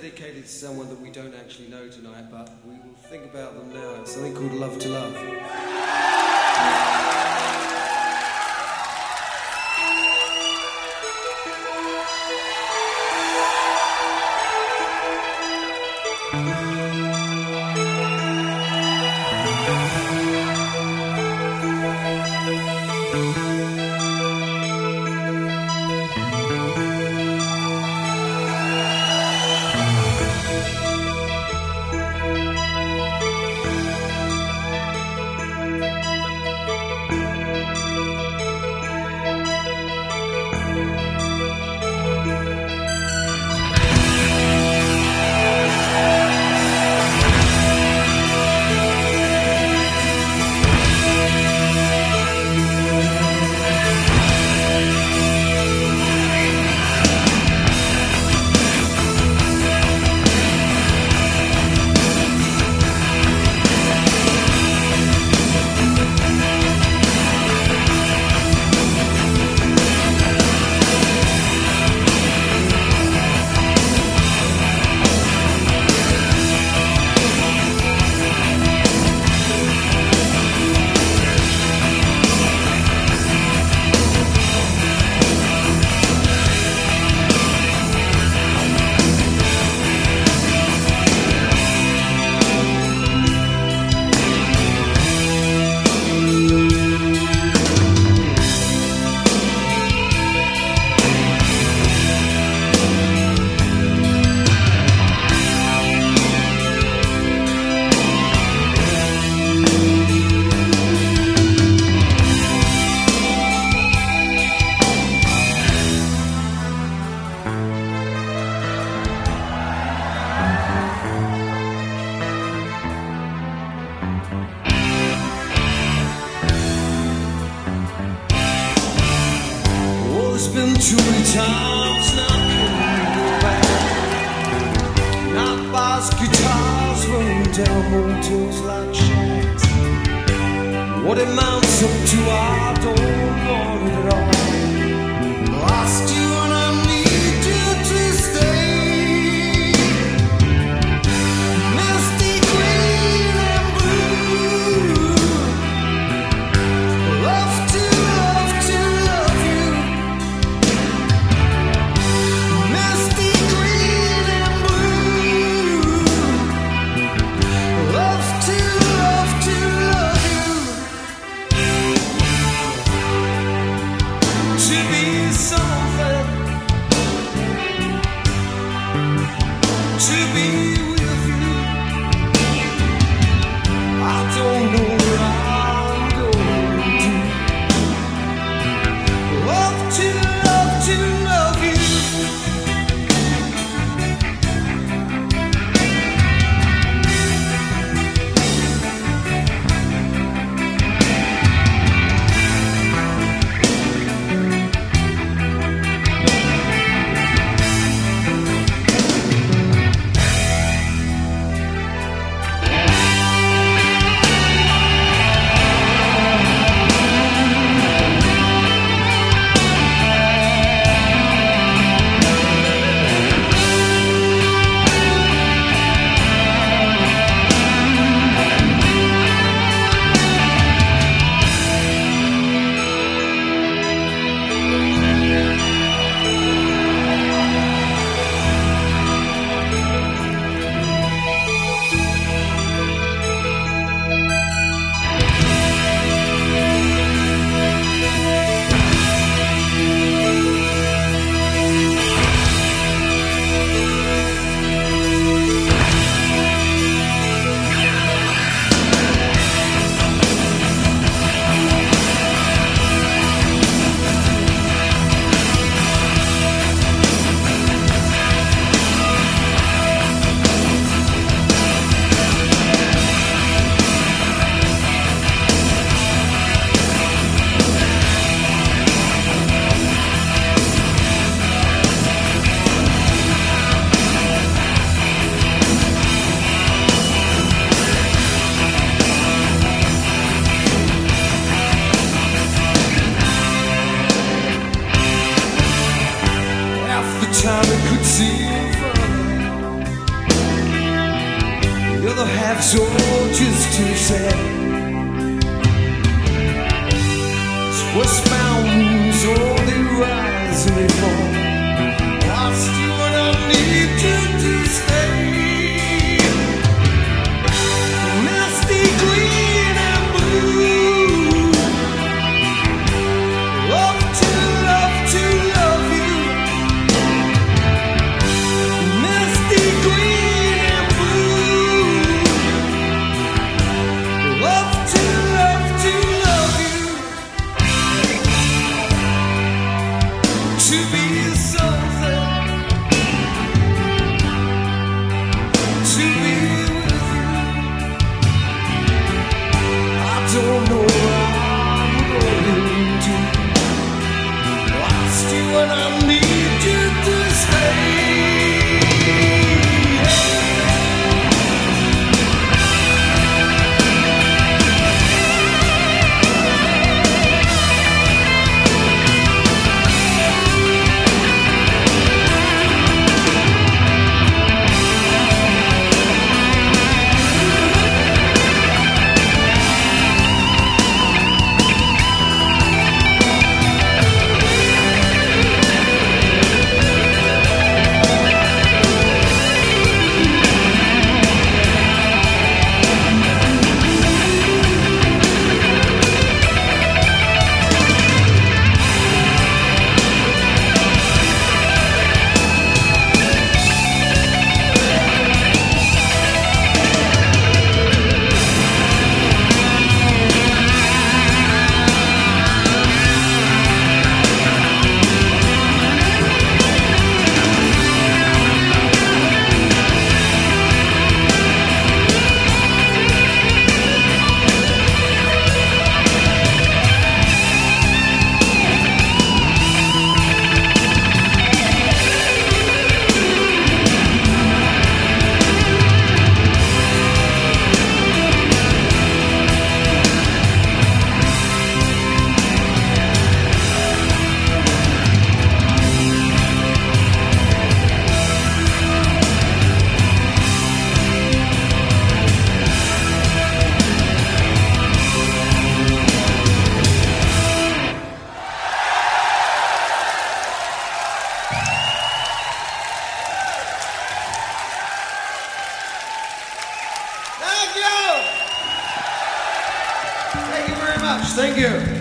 dedicated to someone that we don't actually know tonight, but we will think about them now. It's something called Love to Love. Oh, What it mounts up to, I don't want it at all. Lost you was found, so they rise and fall. Thank you.